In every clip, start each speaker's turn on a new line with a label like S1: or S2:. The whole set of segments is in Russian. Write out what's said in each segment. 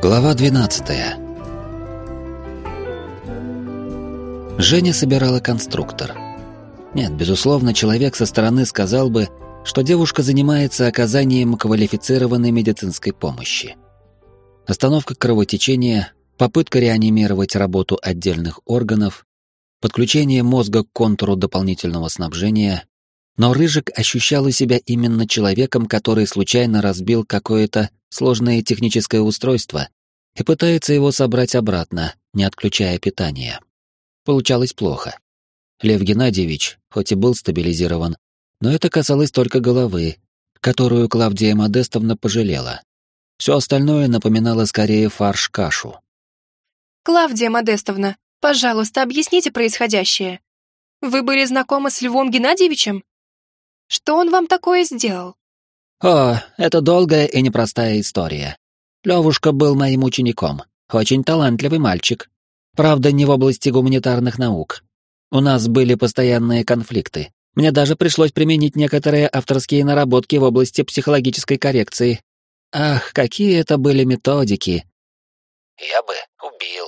S1: Глава 12. Женя собирала конструктор. Нет, безусловно, человек со стороны сказал бы, что девушка занимается оказанием квалифицированной медицинской помощи. Остановка кровотечения, попытка реанимировать работу отдельных органов, подключение мозга к контуру дополнительного снабжения, но Рыжик ощущала себя именно человеком, который случайно разбил какое-то сложное техническое устройство и пытается его собрать обратно, не отключая питание. Получалось плохо. Лев Геннадьевич, хоть и был стабилизирован, но это касалось только головы, которую Клавдия Модестовна пожалела. Все остальное напоминало скорее фарш-кашу.
S2: «Клавдия Модестовна, пожалуйста, объясните происходящее. Вы были знакомы с Львом Геннадьевичем?» Что он вам такое сделал?
S1: О, это долгая и непростая история. Левушка был моим учеником. Очень талантливый мальчик. Правда, не в области гуманитарных наук. У нас были постоянные конфликты. Мне даже пришлось применить некоторые авторские наработки в области психологической коррекции. Ах, какие это были методики.
S3: Я бы убил.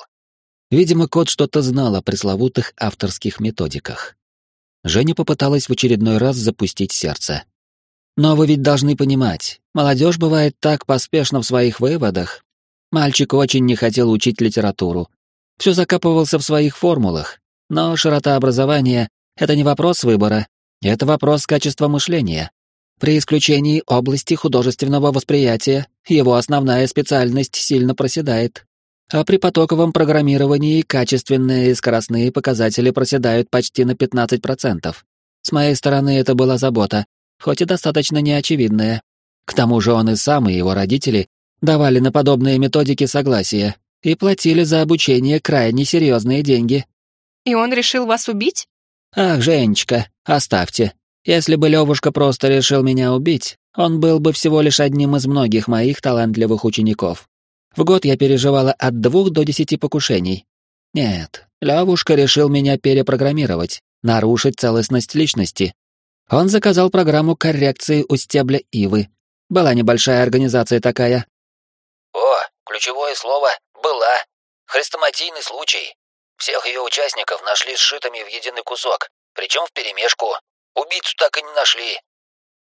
S1: Видимо, кот что-то знал о пресловутых авторских методиках. Женя попыталась в очередной раз запустить сердце. Но вы ведь должны понимать, молодежь бывает так поспешна в своих выводах. Мальчик очень не хотел учить литературу. Все закапывался в своих формулах. Но широта образования — это не вопрос выбора, это вопрос качества мышления. При исключении области художественного восприятия, его основная специальность сильно проседает. А при потоковом программировании качественные и скоростные показатели проседают почти на 15%. С моей стороны это была забота, хоть и достаточно неочевидная. К тому же он и сам, и его родители давали на подобные методики согласие и платили за обучение крайне серьезные деньги.
S2: И он решил вас убить?
S1: Ах, Женечка, оставьте. Если бы Левушка просто решил меня убить, он был бы всего лишь одним из многих моих талантливых учеников. В год я переживала от двух до десяти покушений. Нет, Левушка решил меня перепрограммировать, нарушить целостность личности. Он заказал программу коррекции у стебля ивы. Была небольшая организация такая.
S3: О, ключевое слово «была». Хрестоматийный случай. Всех ее участников нашли сшитыми в единый кусок, причем вперемешку. Убийцу так и не нашли.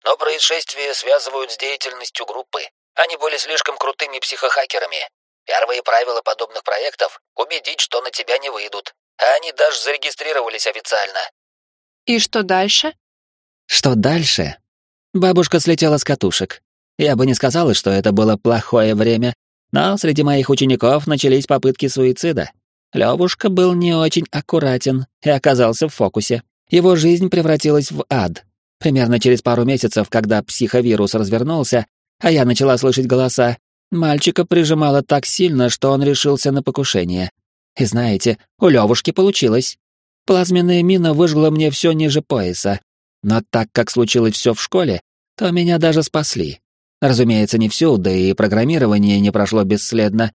S3: Но происшествие связывают с деятельностью группы. Они были слишком крутыми психохакерами. Первые правила подобных проектов — убедить, что на тебя не выйдут. А они даже зарегистрировались официально.
S2: И что дальше?
S1: Что дальше? Бабушка слетела с катушек. Я бы не сказала, что это было плохое время, но среди моих учеников начались попытки суицида. Левушка был не очень аккуратен и оказался в фокусе. Его жизнь превратилась в ад. Примерно через пару месяцев, когда психовирус развернулся, а я начала слышать голоса. Мальчика прижимало так сильно, что он решился на покушение. И знаете, у Левушки получилось. Плазменная мина выжгла мне все ниже пояса. Но так как случилось все в школе, то меня даже спасли. Разумеется, не всю, да и программирование не прошло бесследно.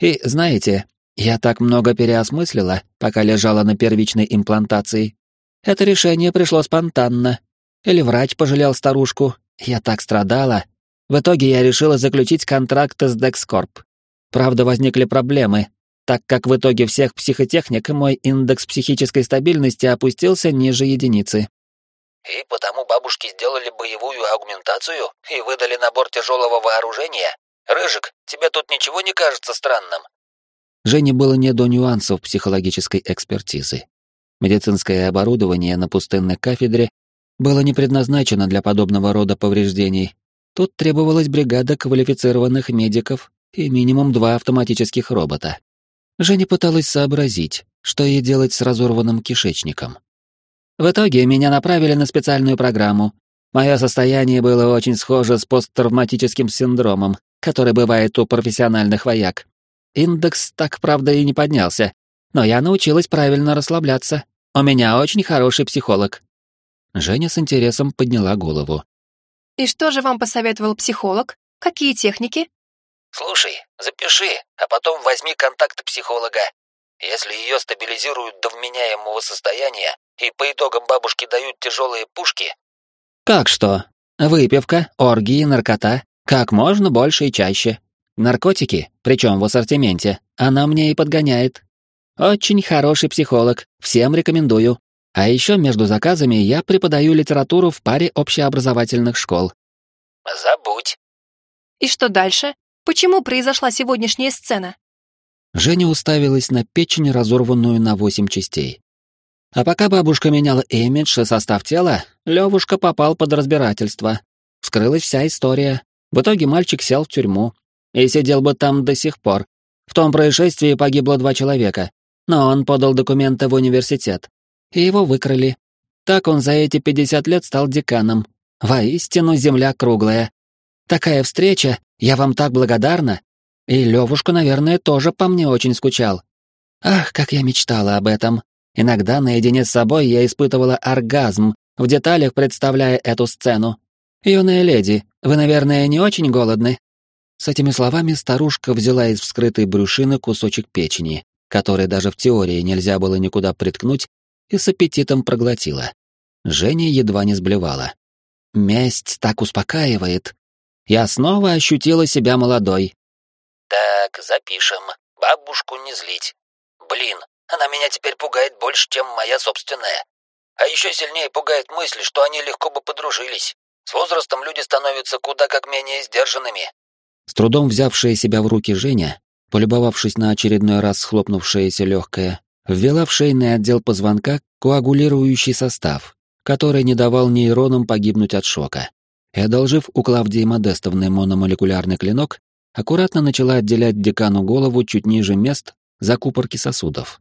S1: И знаете, я так много переосмыслила, пока лежала на первичной имплантации. Это решение пришло спонтанно. Или врач пожалел старушку. Я так страдала, в итоге я решила заключить контракт с Dexcorp. Правда, возникли проблемы, так как в итоге всех психотехник мой индекс психической стабильности опустился ниже единицы.
S3: И потому бабушки сделали боевую аугментацию и выдали набор тяжелого вооружения? Рыжик, тебе тут ничего не кажется странным?
S1: Жене было не до нюансов психологической экспертизы. Медицинское оборудование на пустынной кафедре было не предназначено для подобного рода повреждений, Тут требовалась бригада квалифицированных медиков и минимум два автоматических робота. Женя пыталась сообразить, что ей делать с разорванным кишечником. В итоге меня направили на специальную программу. Мое состояние было очень схоже с посттравматическим синдромом, который бывает у профессиональных вояк. Индекс так, правда, и не поднялся, но я научилась правильно расслабляться. У меня очень хороший психолог. Женя с интересом подняла голову.
S2: И что же вам посоветовал психолог? Какие техники?
S3: Слушай, запиши, а потом возьми контакт психолога. Если ее стабилизируют до вменяемого состояния и по итогам бабушки дают тяжелые пушки...
S1: Как что? Выпивка, оргии, наркота. Как можно больше и чаще. Наркотики, причем в ассортименте, она мне и подгоняет. Очень хороший психолог, всем рекомендую. А еще между заказами я преподаю литературу в паре общеобразовательных школ.
S3: Забудь.
S2: И что дальше? Почему произошла сегодняшняя сцена?
S1: Женя уставилась на печень, разорванную на восемь частей. А пока бабушка меняла имидж и состав тела, Левушка попал под разбирательство. Вскрылась вся история. В итоге мальчик сел в тюрьму. И сидел бы там до сих пор. В том происшествии погибло два человека. Но он подал документы в университет. И его выкрали. Так он за эти 50 лет стал деканом. Воистину земля круглая. Такая встреча, я вам так благодарна. И Левушка, наверное, тоже по мне очень скучал. Ах, как я мечтала об этом. Иногда наедине с собой я испытывала оргазм, в деталях представляя эту сцену. «Юная леди, вы, наверное, не очень голодны?» С этими словами старушка взяла из вскрытой брюшины кусочек печени, который даже в теории нельзя было никуда приткнуть, и с аппетитом проглотила. Женя едва не сблевала. Месть так успокаивает. Я снова ощутила себя молодой.
S3: Так, запишем. Бабушку не злить. Блин, она меня теперь пугает больше, чем моя собственная. А еще сильнее пугает мысль, что они легко бы подружились. С возрастом люди становятся куда как менее сдержанными.
S1: С трудом взявшая себя в руки Женя, полюбовавшись на очередной раз схлопнувшееся легкое, ввела в шейный отдел позвонка коагулирующий состав, который не давал нейронам погибнуть от шока. И, одолжив у Клавдии Модестовны мономолекулярный клинок, аккуратно начала отделять декану голову чуть ниже мест закупорки сосудов.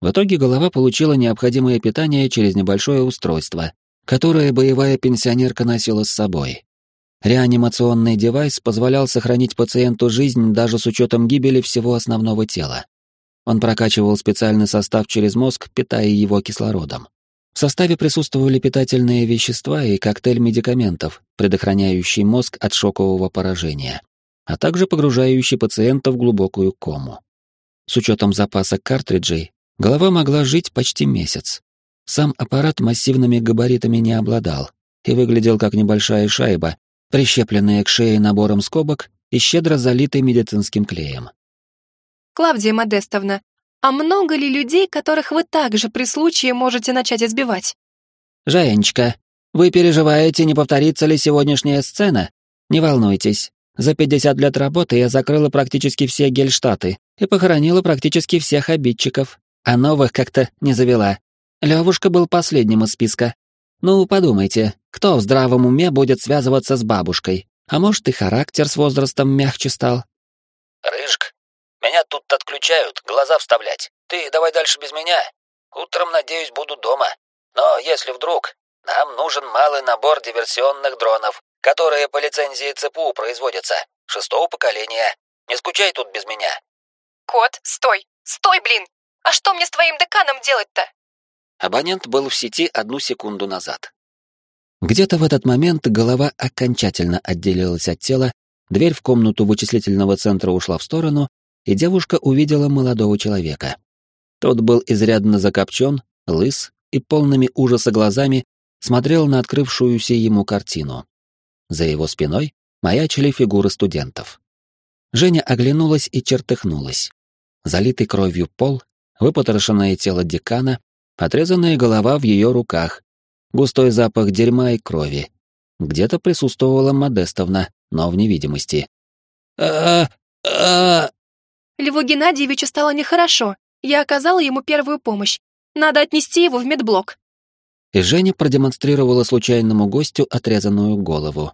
S1: В итоге голова получила необходимое питание через небольшое устройство, которое боевая пенсионерка носила с собой. Реанимационный девайс позволял сохранить пациенту жизнь даже с учетом гибели всего основного тела. Он прокачивал специальный состав через мозг, питая его кислородом. В составе присутствовали питательные вещества и коктейль медикаментов, предохраняющий мозг от шокового поражения, а также погружающий пациента в глубокую кому. С учетом запаса картриджей, голова могла жить почти месяц. Сам аппарат массивными габаритами не обладал и выглядел как небольшая шайба, прищепленная к шее набором скобок и щедро залитой медицинским клеем.
S2: Клавдия Модестовна, а много ли людей, которых вы также при случае можете начать избивать?
S1: Женечка, вы переживаете, не повторится ли сегодняшняя сцена? Не волнуйтесь. За 50 лет работы я закрыла практически все гельштаты и похоронила практически всех обидчиков, а новых как-то не завела. Левушка был последним из списка. Ну, подумайте, кто в здравом уме будет связываться с бабушкой? А может, и характер с возрастом мягче стал?
S3: Рыжк, меня тут отключают, глаза вставлять. Ты давай дальше без меня. Утром, надеюсь, буду дома. Но если вдруг, нам нужен малый набор диверсионных дронов, которые по лицензии ЦПУ производятся, шестого поколения. Не скучай тут без меня.
S2: Кот, стой! Стой, блин! А что мне с твоим деканом делать-то?
S1: Абонент был в сети одну секунду назад. Где-то в этот момент голова окончательно отделилась от тела, дверь в комнату вычислительного центра ушла в сторону, и девушка увидела молодого человека. Тот был изрядно закопчен, лыс и полными ужаса глазами смотрел на открывшуюся ему картину. За его спиной маячили фигуры студентов. Женя оглянулась и чертыхнулась. Залитый кровью пол, выпотрошенное тело декана, отрезанная голова в ее руках, густой запах дерьма и крови. Где-то присутствовала Модестовна, но в невидимости. а а
S2: Льву Геннадьевичу стало нехорошо. Я оказала ему первую помощь. Надо отнести его в медблок.
S1: И Женя продемонстрировала случайному гостю отрезанную голову.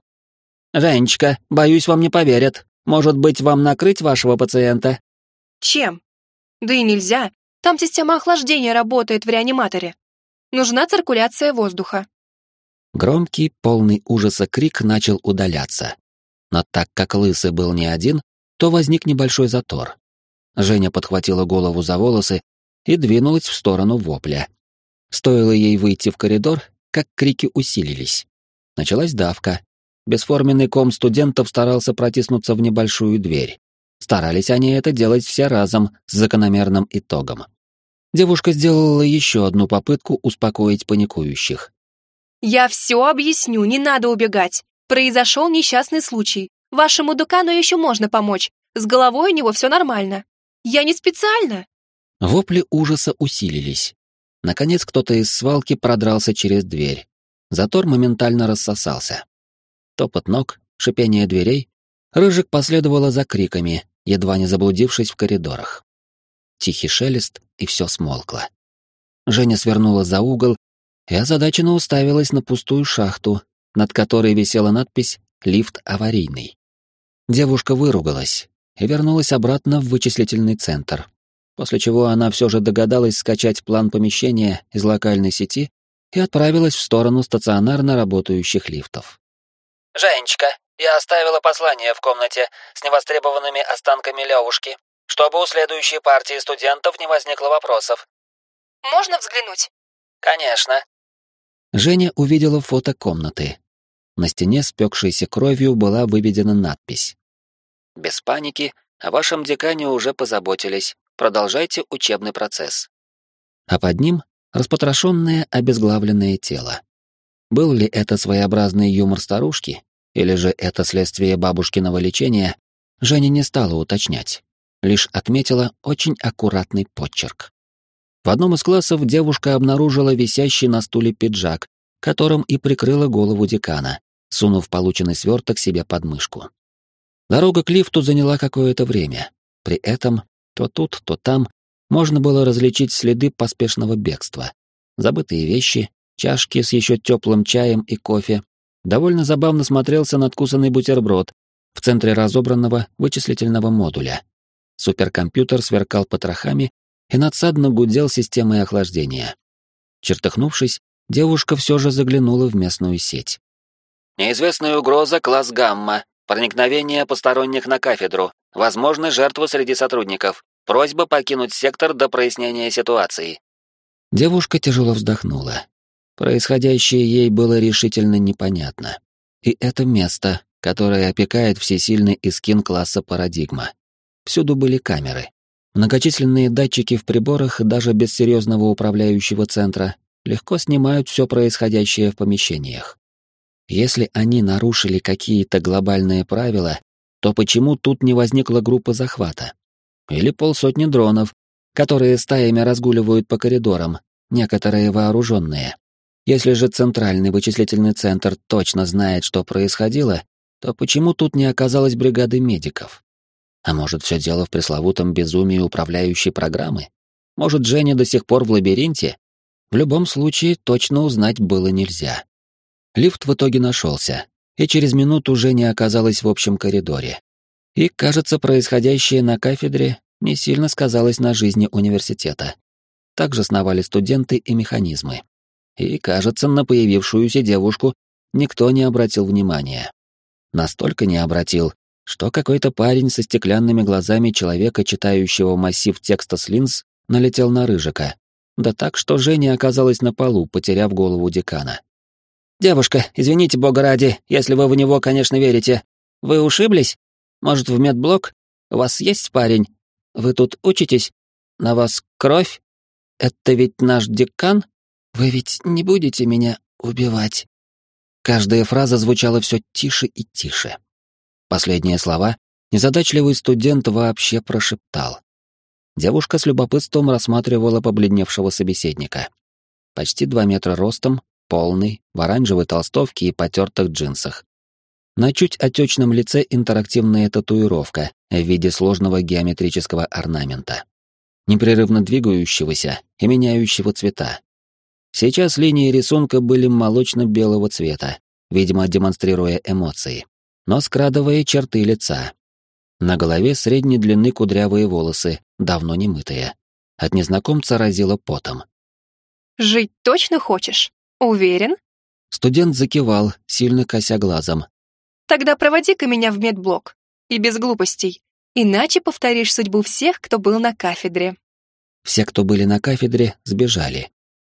S1: «Женечка, боюсь, вам не поверят. Может быть, вам накрыть вашего пациента?»
S2: «Чем?» «Да и нельзя. Там система охлаждения работает в реаниматоре. Нужна циркуляция воздуха.
S1: Громкий, полный ужаса крик начал удаляться. Но так как Лысый был не один, то возник небольшой затор. Женя подхватила голову за волосы и двинулась в сторону вопля. Стоило ей выйти в коридор, как крики усилились. Началась давка. Бесформенный ком студентов старался протиснуться в небольшую дверь. Старались они это делать все разом, с закономерным итогом. Девушка сделала еще одну попытку успокоить паникующих.
S2: «Я все объясню, не надо убегать. Произошел несчастный случай. Вашему дукану еще можно помочь. С головой у него все нормально. Я не специально.
S1: Вопли ужаса усилились. Наконец кто-то из свалки продрался через дверь. Затор моментально рассосался. Топот ног, шипение дверей. Рыжик последовала за криками, едва не заблудившись в коридорах. Тихий шелест, и все смолкло. Женя свернула за угол и озадаченно уставилась на пустую шахту, над которой висела надпись «Лифт аварийный». Девушка выругалась и вернулась обратно в вычислительный центр, после чего она все же догадалась скачать план помещения из локальной сети и отправилась в сторону стационарно работающих лифтов.
S3: «Женечка, я оставила послание в комнате с невостребованными останками Левушки, чтобы у следующей партии студентов не возникло вопросов».
S2: «Можно взглянуть?»
S3: «Конечно».
S1: Женя увидела фото комнаты. На стене, спекшейся кровью, была выведена надпись. «Без паники, о вашем декане уже позаботились. Продолжайте учебный процесс». А под ним распотрошенное обезглавленное тело. Был ли это своеобразный юмор старушки, или же это следствие бабушкиного лечения, Женя не стала уточнять, лишь отметила очень аккуратный подчерк. В одном из классов девушка обнаружила висящий на стуле пиджак, которым и прикрыла голову декана, сунув полученный сверток себе под мышку. Дорога к лифту заняла какое-то время. При этом то тут, то там можно было различить следы поспешного бегства. Забытые вещи, чашки с еще теплым чаем и кофе. Довольно забавно смотрелся надкусанный бутерброд в центре разобранного вычислительного модуля. Суперкомпьютер сверкал потрохами и надсадно гудел системой охлаждения. Чертыхнувшись, девушка все же заглянула в местную сеть.
S3: «Неизвестная угроза, класс гамма. Проникновение посторонних на кафедру. Возможны жертвы среди сотрудников. Просьба покинуть сектор до прояснения ситуации».
S1: Девушка тяжело вздохнула. Происходящее ей было решительно непонятно. И это место, которое опекает всесильный искин класса «Парадигма». Всюду были камеры. Многочисленные датчики в приборах, даже без серьезного управляющего центра, легко снимают все происходящее в помещениях. Если они нарушили какие-то глобальные правила, то почему тут не возникла группа захвата? Или полсотни дронов, которые стаями разгуливают по коридорам, некоторые вооруженные. Если же центральный вычислительный центр точно знает, что происходило, то почему тут не оказалось бригады медиков? А может, все дело в пресловутом безумии управляющей программы? Может, Женя до сих пор в лабиринте? В любом случае, точно узнать было нельзя. Лифт в итоге нашелся, и через минуту Женя оказалась в общем коридоре. И, кажется, происходящее на кафедре не сильно сказалось на жизни университета. Также сновали студенты и механизмы. И, кажется, на появившуюся девушку никто не обратил внимания. Настолько не обратил, что какой-то парень со стеклянными глазами человека, читающего массив текста с линз, налетел на Рыжика. Да так, что Женя оказалась на полу, потеряв голову декана. «Девушка, извините, бога ради, если вы в него, конечно, верите. Вы ушиблись? Может, в медблок? У вас есть парень? Вы тут учитесь? На вас кровь? Это ведь наш декан? Вы ведь не будете меня убивать?» Каждая фраза звучала все тише и тише. Последние слова незадачливый студент вообще прошептал. Девушка с любопытством рассматривала побледневшего собеседника. Почти два метра ростом, полный, в оранжевой толстовке и потертых джинсах. На чуть отечном лице интерактивная татуировка в виде сложного геометрического орнамента, непрерывно двигающегося и меняющего цвета. Сейчас линии рисунка были молочно-белого цвета, видимо, демонстрируя эмоции, но скрадывая черты лица. На голове средней длины кудрявые волосы, давно не мытые. От незнакомца разило потом.
S2: «Жить точно хочешь?» «Уверен?»
S1: Студент закивал, сильно кося глазом.
S2: «Тогда проводи-ка меня в медблок. И без глупостей. Иначе повторишь судьбу всех, кто был на кафедре».
S1: Все, кто были на кафедре, сбежали.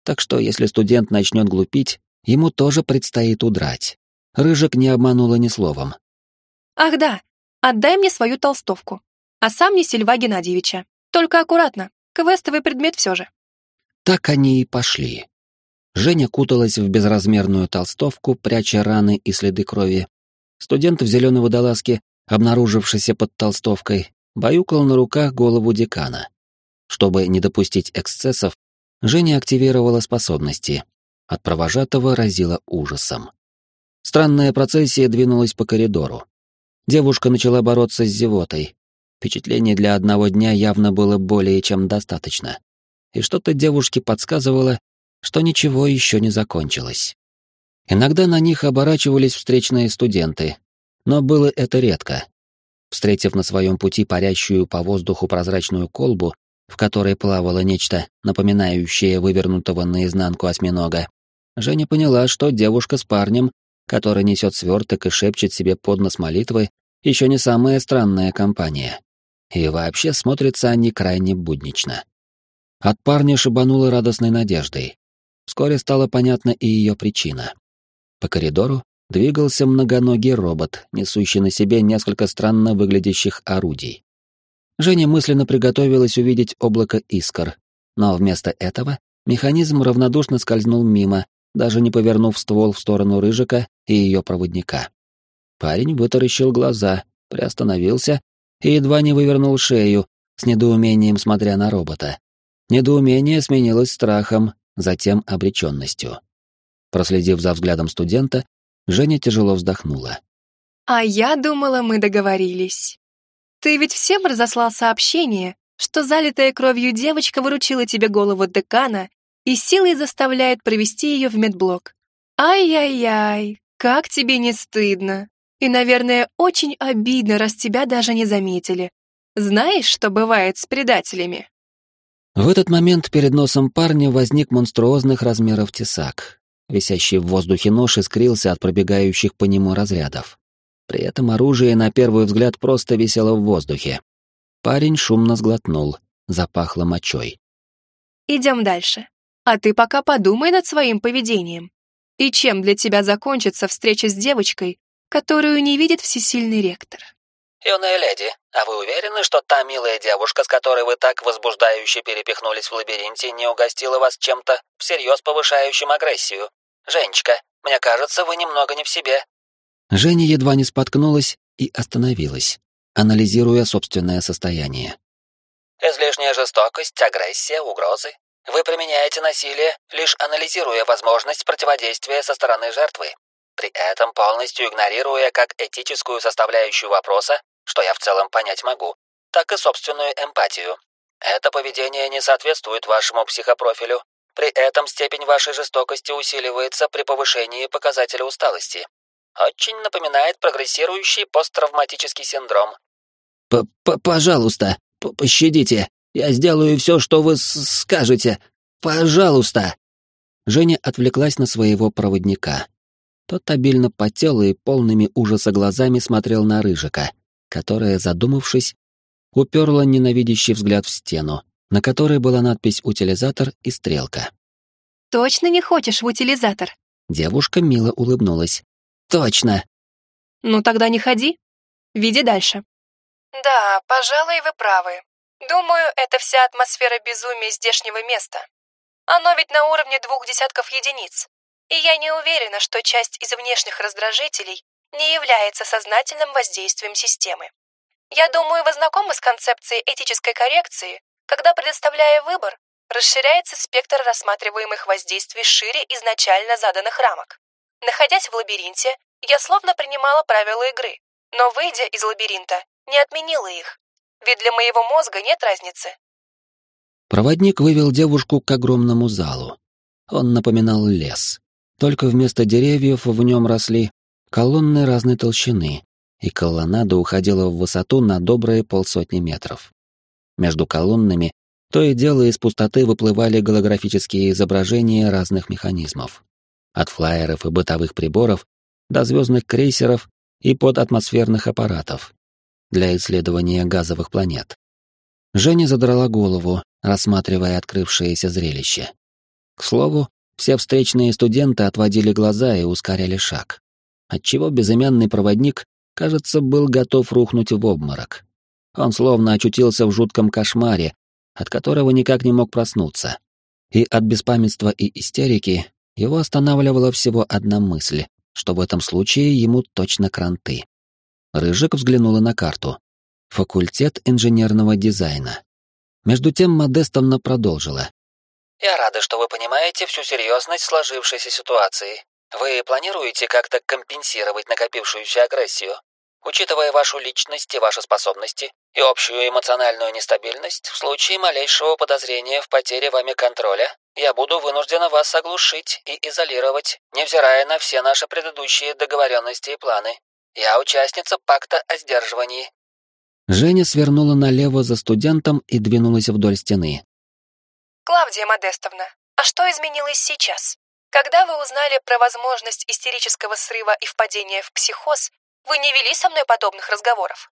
S1: Так что, если студент начнет глупить, ему тоже предстоит удрать. Рыжик не обманула ни словом.
S2: «Ах да, отдай мне свою толстовку. А сам неси Льва Геннадьевича. Только аккуратно, квестовый предмет все же».
S1: Так они и пошли. Женя куталась в безразмерную толстовку, пряча раны и следы крови. Студент в зеленой водолазке обнаружившийся под толстовкой, баюкал на руках голову декана. Чтобы не допустить эксцессов, Женя активировала способности. От провожатого разила ужасом. Странная процессия двинулась по коридору. Девушка начала бороться с зевотой. Впечатлений для одного дня явно было более чем достаточно. И что-то девушке подсказывало, что ничего еще не закончилось. Иногда на них оборачивались встречные студенты, но было это редко. Встретив на своем пути парящую по воздуху прозрачную колбу, в которой плавало нечто, напоминающее вывернутого наизнанку осьминога, Женя поняла, что девушка с парнем, который несет сверток и шепчет себе под нос молитвы, еще не самая странная компания. И вообще смотрятся они крайне буднично. От парня шибануло радостной надеждой. Вскоре стала понятна и ее причина. По коридору двигался многоногий робот, несущий на себе несколько странно выглядящих орудий. Женя мысленно приготовилась увидеть облако искр, но вместо этого механизм равнодушно скользнул мимо, даже не повернув ствол в сторону Рыжика и ее проводника. Парень вытаращил глаза, приостановился и едва не вывернул шею, с недоумением смотря на робота. Недоумение сменилось страхом, затем обреченностью. Проследив за взглядом студента, Женя тяжело вздохнула.
S2: «А я думала, мы договорились. Ты ведь всем разослал сообщение, что залитая кровью девочка выручила тебе голову декана и силой заставляет провести ее в медблок. Ай-яй-яй, как тебе не стыдно. И, наверное, очень обидно, раз тебя даже не заметили. Знаешь, что бывает с предателями?»
S1: В этот момент перед носом парня возник монструозных размеров тесак. Висящий в воздухе нож искрился от пробегающих по нему разрядов. При этом оружие на первый взгляд просто висело в воздухе. Парень шумно сглотнул, запахло мочой.
S2: «Идем дальше. А ты пока подумай над своим поведением. И чем для тебя закончится встреча с девочкой, которую не видит всесильный ректор?»
S3: «Юная леди, а вы уверены, что та милая девушка, с которой вы так возбуждающе перепихнулись в лабиринте, не угостила вас чем-то всерьез повышающим агрессию? Женечка, мне кажется, вы немного не в себе».
S1: Женя едва не споткнулась и остановилась, анализируя собственное состояние.
S3: «Излишняя жестокость, агрессия, угрозы. Вы применяете насилие, лишь анализируя возможность противодействия со стороны жертвы, при этом полностью игнорируя как этическую составляющую вопроса, что я в целом понять могу, так и собственную эмпатию. Это поведение не соответствует вашему психопрофилю. При этом степень вашей жестокости усиливается при повышении показателя усталости. Очень напоминает прогрессирующий посттравматический синдром.
S1: П -п «Пожалуйста, пощадите. Я сделаю все, что вы скажете. Пожалуйста!» Женя отвлеклась на своего проводника. Тот обильно потел и полными ужаса глазами смотрел на Рыжика, которая, задумавшись, уперла ненавидящий взгляд в стену, на которой была надпись «Утилизатор» и стрелка.
S2: «Точно не хочешь в утилизатор?»
S1: Девушка мило улыбнулась. «Точно!»
S2: «Ну тогда не ходи. Види дальше». «Да, пожалуй, вы правы. Думаю, это вся атмосфера безумия здешнего места. Оно ведь на уровне двух десятков единиц. И я не уверена, что часть из внешних раздражителей не является сознательным воздействием системы. Я думаю, вы знакомы с концепцией этической коррекции, когда, предоставляя выбор, расширяется спектр рассматриваемых воздействий шире изначально заданных рамок. Находясь в лабиринте, я словно принимала правила игры, но, выйдя из лабиринта, не отменила их, ведь для моего мозга нет разницы.
S1: Проводник вывел девушку к огромному залу. Он напоминал лес. Только вместо деревьев в нем росли колонны разной толщины, и колоннада уходила в высоту на добрые полсотни метров. Между колоннами то и дело из пустоты выплывали голографические изображения разных механизмов. От флайеров и бытовых приборов до звездных крейсеров и податмосферных аппаратов для исследования газовых планет. Женя задрала голову, рассматривая открывшееся зрелище. К слову, все встречные студенты отводили глаза и ускоряли шаг. Отчего безымянный проводник, кажется, был готов рухнуть в обморок. Он словно очутился в жутком кошмаре, от которого никак не мог проснуться. И от беспамятства и истерики его останавливала всего одна мысль, что в этом случае ему точно кранты.
S4: Рыжик взглянула на карту. Факультет инженерного дизайна. Между тем Модестовна продолжила.
S1: «Я рада, что вы понимаете всю серьезность сложившейся ситуации. Вы планируете как-то компенсировать накопившуюся агрессию? Учитывая вашу личность и ваши способности, и общую эмоциональную нестабильность, в случае малейшего подозрения в потере вами контроля, я буду вынуждена вас оглушить и изолировать, невзирая на все наши предыдущие договоренности и планы. Я участница пакта о сдерживании».
S4: Женя свернула налево за студентом и двинулась вдоль стены.
S2: «Клавдия Модестовна, а что изменилось сейчас? Когда вы узнали про возможность истерического срыва и впадения в психоз, вы не вели со мной подобных разговоров?»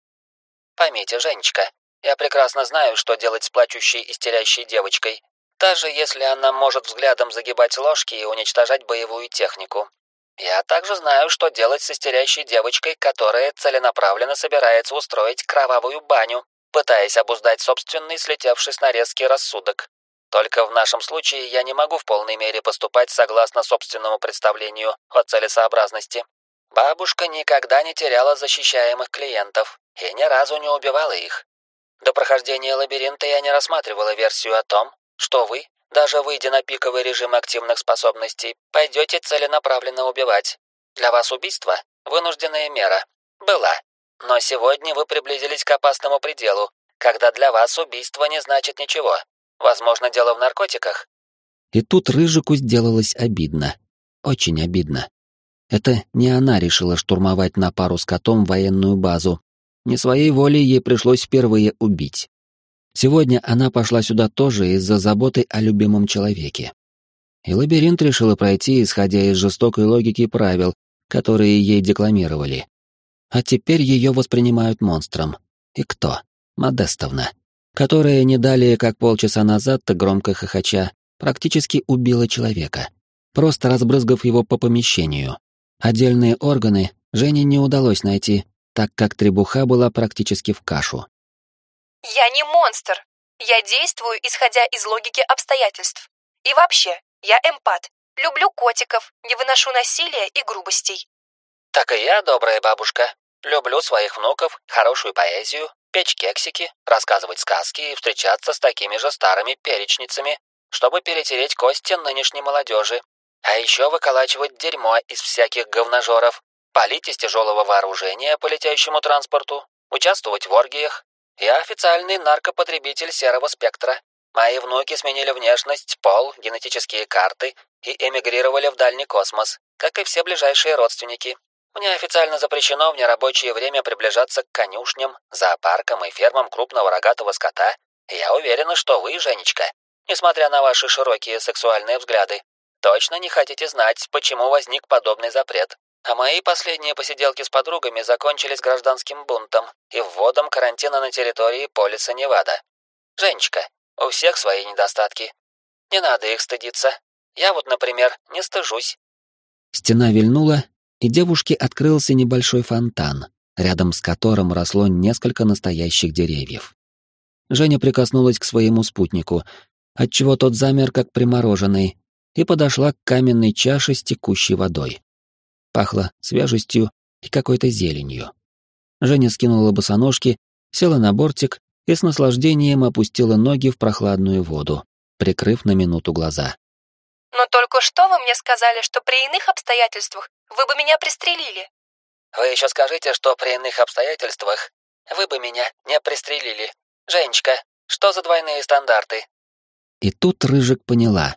S1: «Поймите, Женечка, я прекрасно знаю, что делать с плачущей истерящей девочкой, даже если она может взглядом загибать ложки и уничтожать боевую технику. Я также знаю, что делать с истерящей девочкой, которая целенаправленно собирается устроить кровавую баню, пытаясь обуздать собственный слетевший с нарезки рассудок. Только в нашем случае я не могу в полной мере поступать согласно собственному представлению о целесообразности. Бабушка никогда не теряла защищаемых клиентов и ни разу не убивала их. До прохождения лабиринта я не рассматривала версию о том, что вы, даже выйдя на пиковый режим активных способностей, пойдете целенаправленно убивать. Для вас убийство – вынужденная мера. Была. Но сегодня вы приблизились к опасному пределу, когда для вас убийство не значит ничего. Возможно, дело в наркотиках.
S4: И тут Рыжику сделалось обидно. Очень обидно. Это не она решила штурмовать на пару с котом военную базу. Не своей волей ей пришлось впервые убить. Сегодня она пошла сюда тоже из-за заботы о любимом человеке. И лабиринт решила пройти, исходя из жестокой логики правил, которые ей декламировали. А теперь ее воспринимают монстром. И кто? Модестовна. Которая не далее, как полчаса назад, громко хохоча, практически убила человека, просто разбрызгав его по помещению. Отдельные органы Жене не удалось найти, так как требуха была практически в кашу.
S2: Я не монстр. Я действую, исходя из логики обстоятельств. И вообще, я эмпат. Люблю котиков, не выношу насилия и грубостей.
S1: Так и я, добрая бабушка. Люблю своих внуков, хорошую поэзию, печь кексики, рассказывать сказки и встречаться с такими же старыми перечницами, чтобы перетереть кости нынешней молодежи. А еще выколачивать дерьмо из всяких говножоров, палить из тяжелого вооружения по летящему транспорту, участвовать в оргиях, я официальный наркопотребитель серого спектра. Мои внуки сменили внешность, пол, генетические карты и эмигрировали в дальний космос, как и все ближайшие родственники. Мне официально запрещено в нерабочее время приближаться к конюшням, зоопаркам и фермам крупного рогатого скота. я уверена, что вы, Женечка, несмотря на ваши широкие сексуальные взгляды, точно не хотите знать, почему возник подобный запрет. А мои последние посиделки с подругами закончились гражданским бунтом и вводом карантина на территории полиса Невада. Женечка, у всех свои недостатки. Не надо их стыдиться. Я вот, например, не стыжусь.
S4: Стена вильнула, и девушке открылся небольшой фонтан, рядом с которым росло несколько настоящих деревьев. Женя прикоснулась к своему спутнику, отчего тот замер как примороженный, и подошла к каменной чаше с текущей водой. Пахло свежестью и какой-то зеленью. Женя скинула босоножки, села на бортик и с наслаждением опустила ноги в прохладную воду, прикрыв на минуту глаза.
S2: «Но только что вы мне сказали, что при иных обстоятельствах вы бы меня пристрелили».
S1: «Вы еще скажите, что при иных обстоятельствах вы бы меня не пристрелили. Женечка, что за двойные стандарты?»
S4: И тут Рыжик поняла.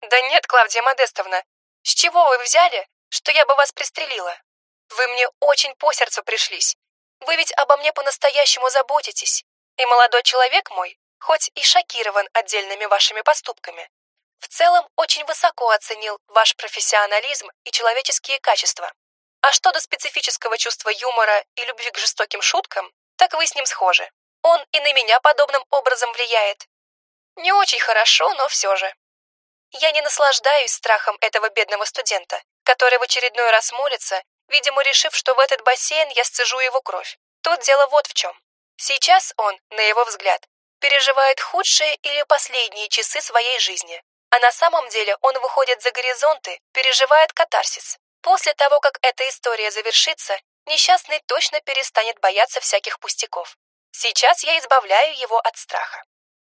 S2: «Да нет, Клавдия Модестовна, с чего вы взяли, что я бы вас пристрелила. Вы мне очень по сердцу пришлись. Вы ведь обо мне по-настоящему заботитесь. И молодой человек мой, хоть и шокирован отдельными вашими поступками, в целом очень высоко оценил ваш профессионализм и человеческие качества. А что до специфического чувства юмора и любви к жестоким шуткам, так вы с ним схожи. Он и на меня подобным образом влияет. Не очень хорошо, но все же. Я не наслаждаюсь страхом этого бедного студента, который в очередной раз молится, видимо, решив, что в этот бассейн я сцежу его кровь. Тут дело вот в чем. Сейчас он, на его взгляд, переживает худшие или последние часы своей жизни. А на самом деле он выходит за горизонты, переживает катарсис. После того, как эта история завершится, несчастный точно перестанет бояться всяких пустяков. Сейчас я избавляю его от страха.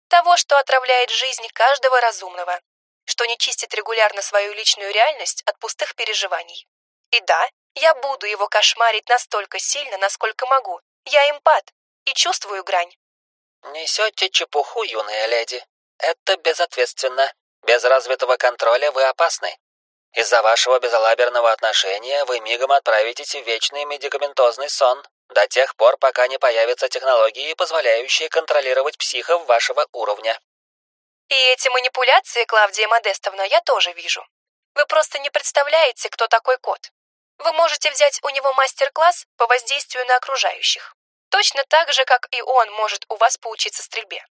S2: Того, что отравляет жизнь каждого разумного, что не чистит регулярно свою личную реальность от пустых переживаний. И да, я буду его кошмарить настолько сильно, насколько могу. Я эмпат и чувствую грань.
S3: Несете чепуху, юная леди. Это безответственно. Без развитого контроля вы опасны. Из-за вашего безалаберного отношения вы мигом отправитесь в вечный медикаментозный сон до тех пор, пока не появятся технологии, позволяющие контролировать психов вашего уровня.
S2: И эти манипуляции, Клавдия Модестовна, я тоже вижу. Вы просто не представляете, кто такой кот. Вы можете взять у него мастер-класс по воздействию на окружающих. Точно так же, как и он может у вас поучиться стрельбе.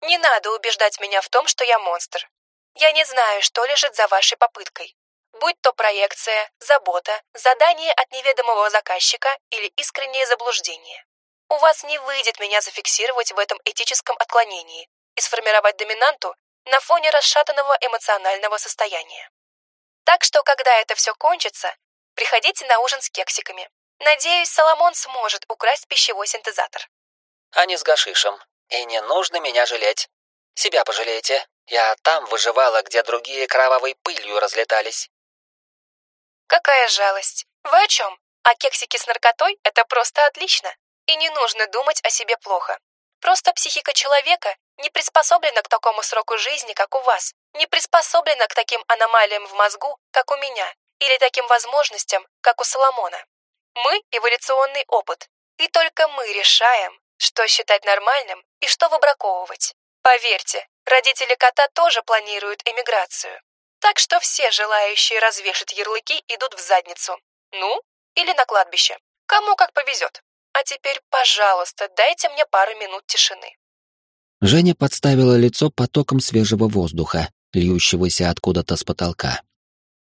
S2: Не надо убеждать меня в том, что я монстр. Я не знаю, что лежит за вашей попыткой. Будь то проекция, забота, задание от неведомого заказчика или искреннее заблуждение. У вас не выйдет меня зафиксировать в этом этическом отклонении и сформировать доминанту на фоне расшатанного эмоционального состояния. Так что, когда это все кончится, приходите на ужин с кексиками. Надеюсь, Соломон сможет украсть пищевой синтезатор.
S3: А не с гашишем. И не нужно меня жалеть. Себя пожалейте. Я там выживала, где другие кровавой пылью разлетались.
S2: Какая жалость. Вы о чем? А кексики с наркотой — это просто отлично. И не нужно думать о себе плохо. Просто психика человека не приспособлена к такому сроку жизни, как у вас. Не приспособлена к таким аномалиям в мозгу, как у меня. Или таким возможностям, как у Соломона. Мы — эволюционный опыт. И только мы решаем, что считать нормальным и что выбраковывать. Поверьте, родители кота тоже планируют эмиграцию. Так что все желающие развешать ярлыки идут в задницу. Ну, или на кладбище. Кому как повезет. А теперь, пожалуйста, дайте мне пару минут тишины.
S1: Женя подставила лицо потоком свежего воздуха, льющегося откуда-то с потолка.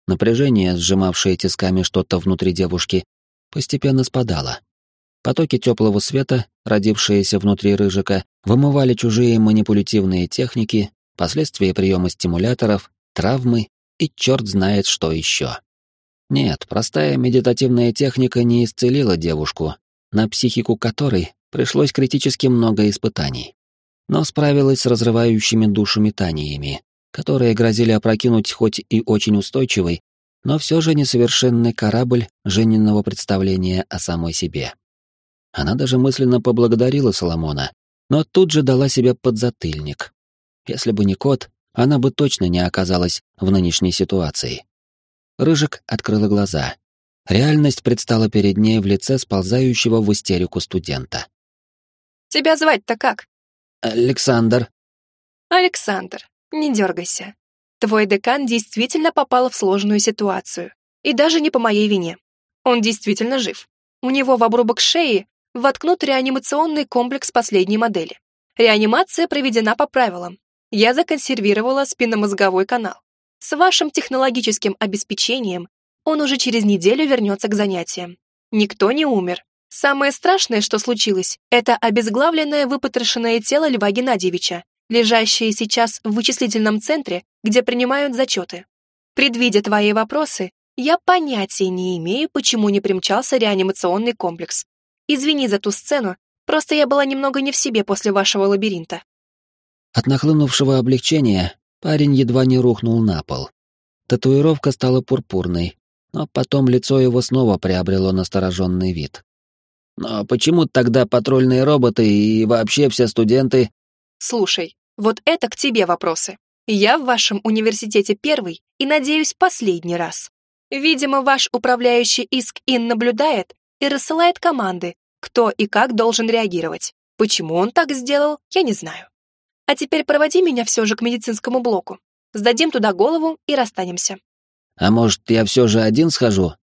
S1: Напряжение, сжимавшее тисками что-то внутри девушки, постепенно спадало. Потоки теплого света, родившиеся внутри рыжика, вымывали чужие манипулятивные техники, последствия приема стимуляторов, травмы и черт знает что еще. Нет, простая медитативная техника не исцелила девушку, на психику которой пришлось критически много испытаний. Но справилась с разрывающими душу метаниями, которые грозили опрокинуть хоть и очень устойчивый, но все же несовершенный корабль жененного представления о самой себе. Она даже мысленно поблагодарила Соломона, но тут же дала себе подзатыльник. Если бы не кот, она бы точно не оказалась в нынешней ситуации. Рыжик открыла глаза. Реальность предстала перед ней в лице сползающего в истерику студента.
S2: «Тебя звать-то как?»
S1: «Александр».
S2: «Александр, не дергайся. Твой декан действительно попал в сложную ситуацию. И даже не по моей вине. Он действительно жив. У него в обрубок шеи воткнут реанимационный комплекс последней модели. Реанимация проведена по правилам. Я законсервировала спинномозговой канал. С вашим технологическим обеспечением он уже через неделю вернется к занятиям. Никто не умер. Самое страшное, что случилось, это обезглавленное выпотрошенное тело Льва Геннадьевича, лежащее сейчас в вычислительном центре, где принимают зачеты. Предвидя твои вопросы, я понятия не имею, почему не примчался реанимационный комплекс. Извини за ту сцену, просто я была немного не в себе после вашего лабиринта.
S1: От нахлынувшего облегчения парень едва не рухнул на пол. Татуировка стала пурпурной, но потом лицо его снова приобрело настороженный вид. «Но почему тогда патрульные роботы и вообще все студенты...»
S2: «Слушай, вот это к тебе вопросы. Я в вашем университете первый и, надеюсь, последний раз. Видимо, ваш управляющий ИСК-ИН наблюдает и рассылает команды, кто и как должен реагировать. Почему он так сделал, я не знаю. А теперь проводи меня все же к медицинскому блоку. Сдадим туда голову и расстанемся.
S1: А может, я все же один схожу?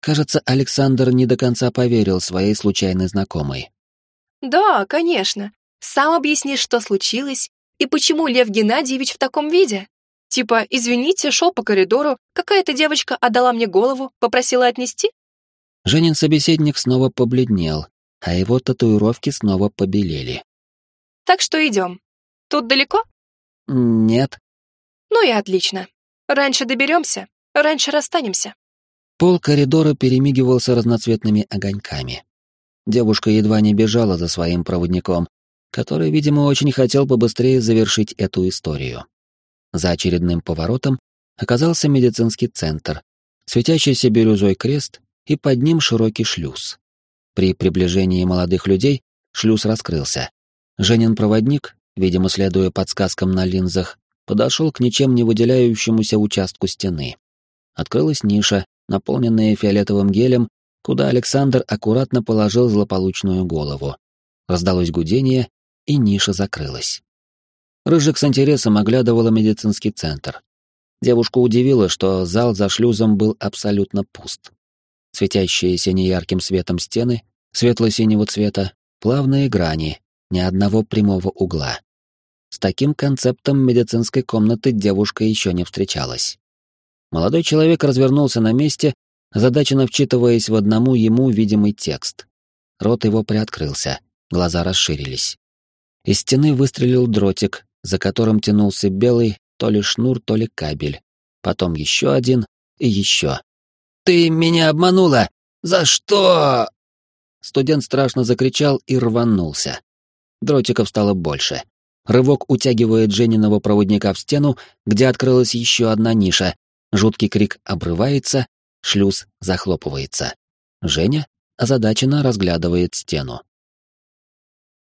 S1: Кажется, Александр не до конца поверил своей случайной знакомой.
S2: Да, конечно. Сам объяснишь, что случилось и почему Лев Геннадьевич в таком виде. Типа, извините, шел по коридору, какая-то девочка отдала мне голову, попросила отнести?
S1: Женин собеседник снова побледнел, а его татуировки снова побелели.
S2: Так что идем. Тут далеко?
S1: Нет.
S2: Ну и отлично. Раньше доберемся, раньше расстанемся.
S1: Пол коридора перемигивался разноцветными огоньками. Девушка едва не бежала за своим проводником, который, видимо, очень хотел побыстрее завершить эту историю. За очередным поворотом оказался медицинский центр, светящийся бирюзой крест и под ним широкий шлюз. При приближении молодых людей шлюз раскрылся. Женин проводник, видимо, следуя подсказкам на линзах, подошел к ничем не выделяющемуся участку стены. Открылась ниша, наполненная фиолетовым гелем, куда Александр аккуратно положил злополучную голову. Раздалось гудение, и ниша закрылась. Рыжик с интересом оглядывала медицинский центр. Девушку удивило, что зал за шлюзом был абсолютно пуст. Светящиеся неярким светом стены, светло-синего цвета, плавные грани, ни одного прямого угла. С таким концептом медицинской комнаты девушка еще не встречалась. Молодой человек развернулся на месте, задаченно вчитываясь в одному ему видимый текст. Рот его приоткрылся, глаза расширились. Из стены выстрелил дротик, за которым тянулся белый то ли шнур, то ли кабель. Потом еще один и еще. «Ты меня обманула! За что?» Студент страшно закричал и рванулся. Дротиков стало больше. Рывок утягивает Жениного проводника в стену, где открылась еще одна ниша. Жуткий крик обрывается, шлюз захлопывается. Женя озадаченно разглядывает стену.